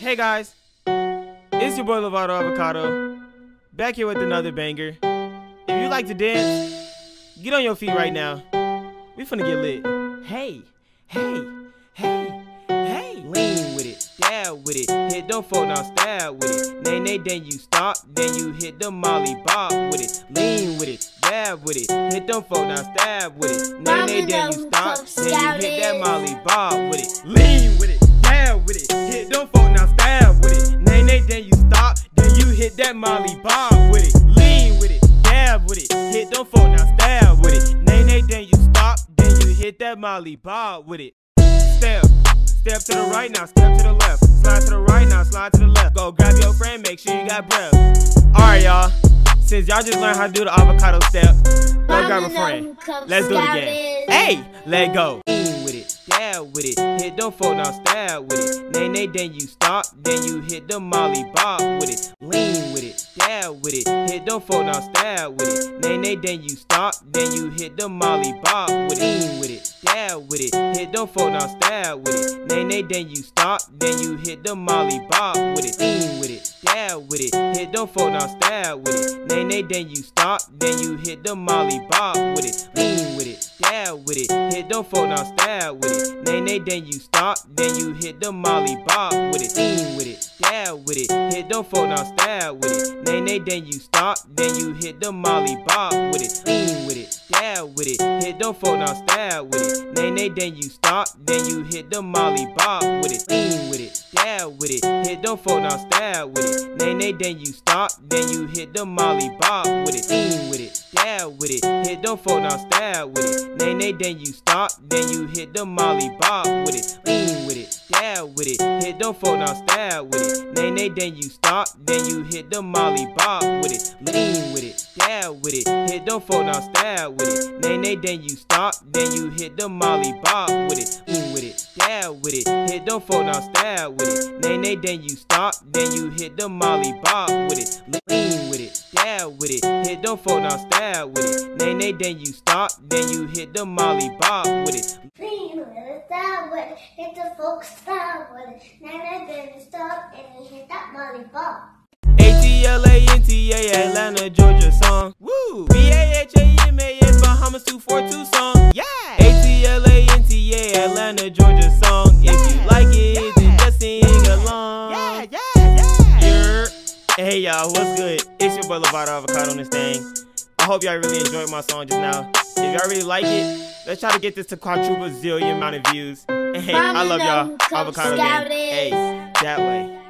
Hey guys, it's your boy Lovato Avocado, back here with another banger. If you like to dance, get on your feet right now. We finna get lit. Hey, hey, hey, hey. Lean with it, dab with it, hit them folk now stab with it. Nay, nay, then you stop, then you hit the molly bob with it. Lean with it, dab with it, hit them folk now stab with it. Nay, nay, then you stop, then you hit that molly bob with it. Lean with it, dab with it, hit them folk them folk now stab with it. Nay, nay, then you stop, then you hit that molly bob with it. Step. Step to the right now, step to the left. Slide to the right now, slide to the left. Go grab your friend, make sure you got breath. Alright, y'all. Since y'all just learned how to do the avocado step, go grab a friend. Let's do it again. Hey, let go. Lean with it, dab with it, hit them folk now stab with it. Nay, nay, then you stop, then you hit the molly bob with it. Lean with it, hit them folk now stab with it. Nay, nay, then you stop, then you hit the molly bob with it. With it, dab with it, hit them folk now stab with it. Nay, nay, then you stop, then you hit the molly bob with it. Lean with it, dab with it, hit them folk now stab with it. Nay, nay, then you stop, then you hit the molly bob with it. Lean with it, dab with it, hit them folk now stab with it. Nay, nay, then you stop, then you hit the molly bob with it. Lean with it, dab with it, hit them folk now stab with it. Nay, nay, then you stop, then you hit the molly bob with it. Lean with it, dab with it, hit them folk now stab with it. Nay, nay, then you stop, then you hit the molly bob with it. Lean with it, dab with it, hit them folk now stab with it. Nay, nay, then you stop, then you hit the molly bob with it. Lean with it, dab with it, hit them folk now stab with it. Nay, nay, then you stop, then you hit the molly bob with it. Lean with it, dab with it, hit them folk now stab with it. Nay, nay, then you stop, then you hit the molly bob with it. Lean with it, dab with it, hit them folk now stab with it. Nay, nay, then you stop, then you hit the molly bob with it. Lean with it, dab with it, hit them folk now stab with it. Nay, nay, then you stop, then you hit the molly bob with it. Lean with it, dab with it, hit them folk now stab with it. Nay, nay, then you stop, then you hit the molly bob with it. Clean with it, down with it, hit the folks down with it. Now that then you stop and you hit that molly bob. A-T-L-A-N-T-A, Atlanta, Georgia song. Woo! B-A-H-A-M-A-S, Bahamas 242 song. Hey y'all, what's good? It's your boy Lovato Avocado on this thing. I hope y'all really enjoyed my song just now. If y'all really like it, let's try to get this to quadruple zillion amount of views. And hey, I love y'all. Avocado gang. Hey, that way.